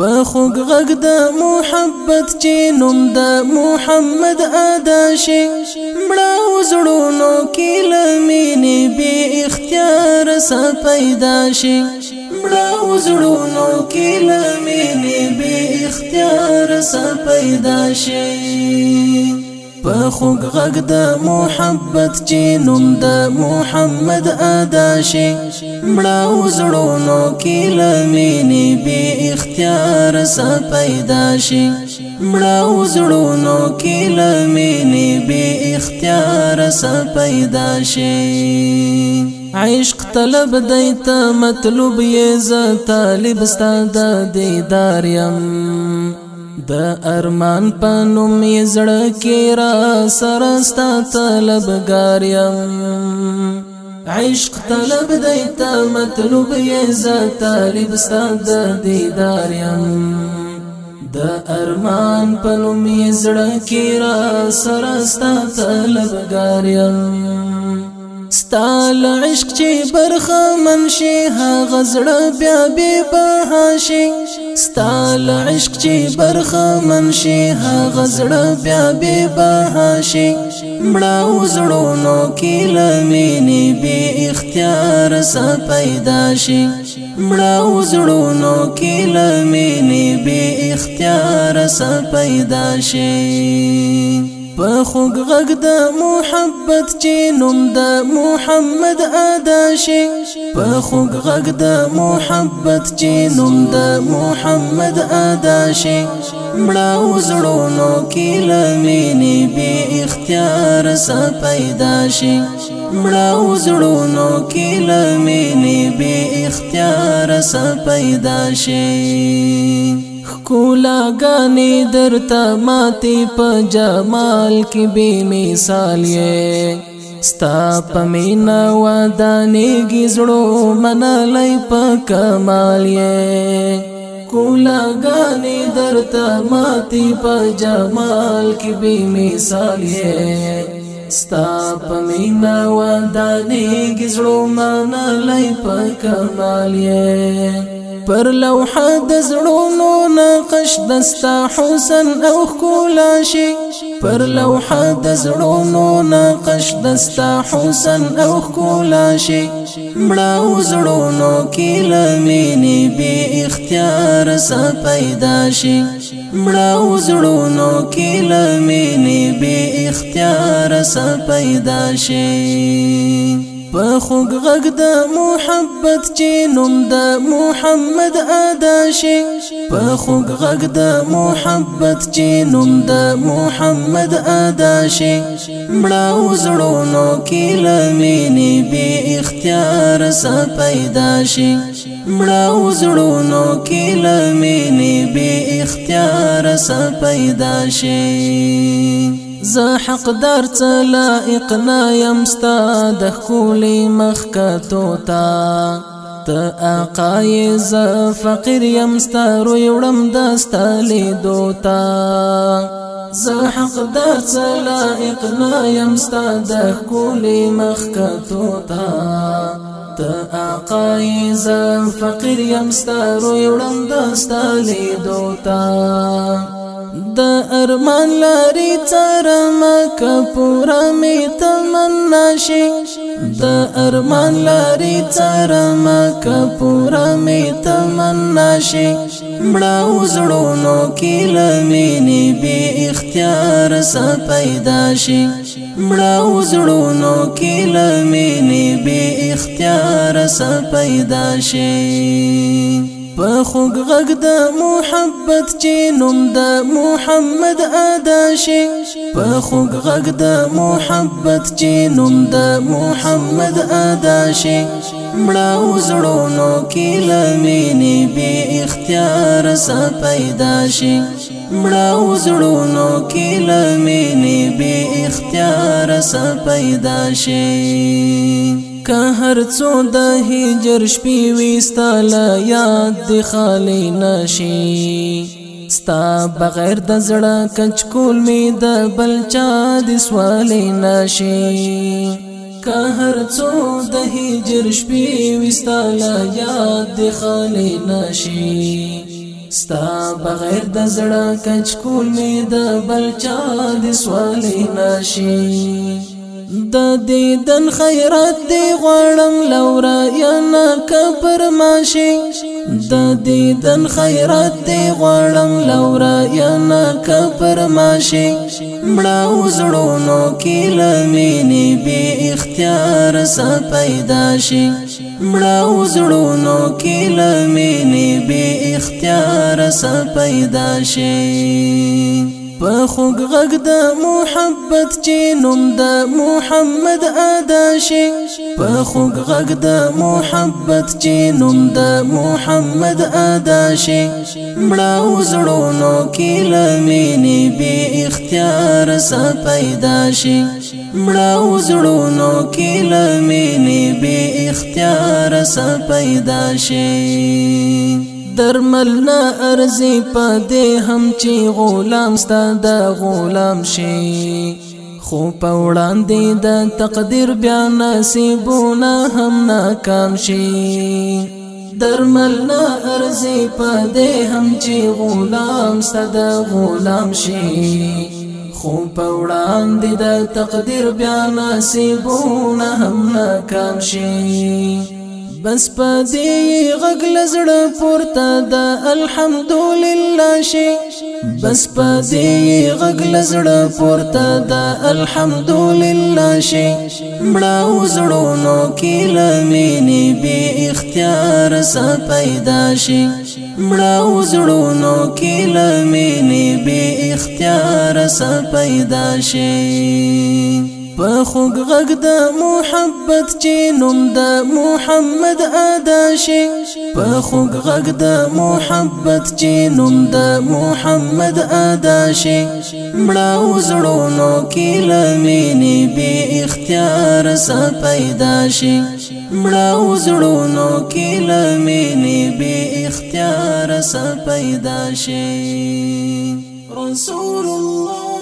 په خوږ غږ د محبت چې نوم د محمد ادا شي مړه وزړونو کې لمینې بې اختیار سا پیدا شي مړه وزړونو کې لمینې بې اختیار سا پیدا شي په خوږ غږ د محبت چې نوم د محمد ادا شي مړه وزړونو کې لمینې بې اختیار سا پیدا شي مړه وزړونو کې لمینې بې اختیار سا پیدا شي عشق طلب دیتا مطلوب یې ز طالب ستاد دیدار يم د ارمان پنو می زړه کې را سرستا طلب ګاریم عشق طلب دیتا مطلوب یې ز طالب ستاد دیدار یم د ارمان پنو می زړه کې را سرستا طلب ګاریم ستال عشق چې برخه منشي ها غزړه بیا بی بهاشي ستال عشق چې برخه منشي ها غزړه بیا بی بهاشي مړاو زړونو کې لمینه به اختیار سا پیدا شي مړاو زړونو کې لمینه به اختیار سا پیدا شي په خوږ غږ د محبت چې نوم د محمد ادا شي په خوږ غږ د محبت چې نوم د محمد ادا شي مړه وزړونو کې لمینې به اختیار سا پیدا شي مړه وزړونو کې لمینې به اختیار سا پیدا شي کولا غانی درتا ماتی په جمال کې بے مثال یې ستا په مینا ودانې گزړو منلای په کمال یې کولا غانی درتا ماتی په جمال کې بے مثال یې ستا په مینا ودانې گزړو منلای په کمال یې پر لوحه د زړونو نقش دستا حسن او ښکلا شي پر لوحه د زړونو نقش دستا حسن او ښکلا شي مړه او زړونو کې لمینې به اختیار سا پیدا شي مړه او زړونو کې لمینې به اختیار سا پیدا شي په خوږ غږ د محبت چې نوم د محمد ادا شي په خوږ غږ د محبت چې نوم د محمد ادا شي مړه وزړونو کې لمینې به اختیار سره پیدا شي مړه وزړونو کې لمینې به اختیار سره پیدا شي زه حق در چلا اقنا يم ستا د خولي مخ کتو تا ته اقای ز فقیر يم ستا روي وړم د ستا لیدو تا زه حق در چلا اقنا يم ستا د خولي مخ کتو تا ته آقای زم فقیر یم ستا روی وړم د ستا لیدو ته د ارمان لري ترم کپورا می تمنا شي د ارمان لري ترم کپورا می تمنا شي مړه وزړونو کې لمنې به اختیار سره پیدا شي مړه وزړونو کې لمنې به اختیار سره پیدا شي په خوږ غږ د محبت چې نوم د محمد ادا شي په خوږ غږ د محبت چې نوم د محمد ادا شي مړه وزړونو کې لمینې بې اختیار سا پیدا شي مړه وزړونو کې لمینې بې اختیار سا پیدا شي که هر څو د هجر شپې وستاله یاد د خالی نشي ستا بغیر د زړه کچکول می د بلچا د سوالې نشي که هر څو د هجر شپې وستاله یاد د خالی نشي ستا بغیر د زړه کچکول می د بلچا د سوالې نشي د دیدن خیرات دی غړم لورا یا نه کبر ماشي د دیدن خیرات دی غړم لورا یا نه کبر ماشي مړه وزړونو کې لمینه به اختیار سا پیدا شي مړه وزړونو کې لمینه به اختیار سا پیدا شي په خوږ غږ د محبت چې نوم د محمد ادا شي په خوږ غږ د محبت چې نوم د محمد ادا شي مړه وزړونو کې لمینې به اختیار سا پیدا شي مړه وزړونو کې لمینې به اختیار سا پیدا شي درمل نه ارزي پدې هم چې غلام ستاد غلام شي خو په وړاندې د تقدیر بیا نصیبونه هم ناکام شي درمل نه ارزي پدې هم چې غلام ستاد غلام شي خو په وړاندې د تقدیر بیا نصیبونه هم ناکام شي بس پدې غږ لزړه پورته د الحمدلله شي بس پدې غږ لزړه پورته د الحمدلله شي مړاو زړونو کې لمنې به اختیار سا پیدا شي مړاو زړونو کې لمنې به اختیار سا پیدا شي په خوږ غږ د محبت چې نوم د محمد ادا شي په خوږ غږ د محبت چې نوم د محمد ادا شي مړه وزړونو کې لمینې به اختیار سا پیدا شي مړه وزړونو کې لمینې به اختیار سا پیدا شي رسول الله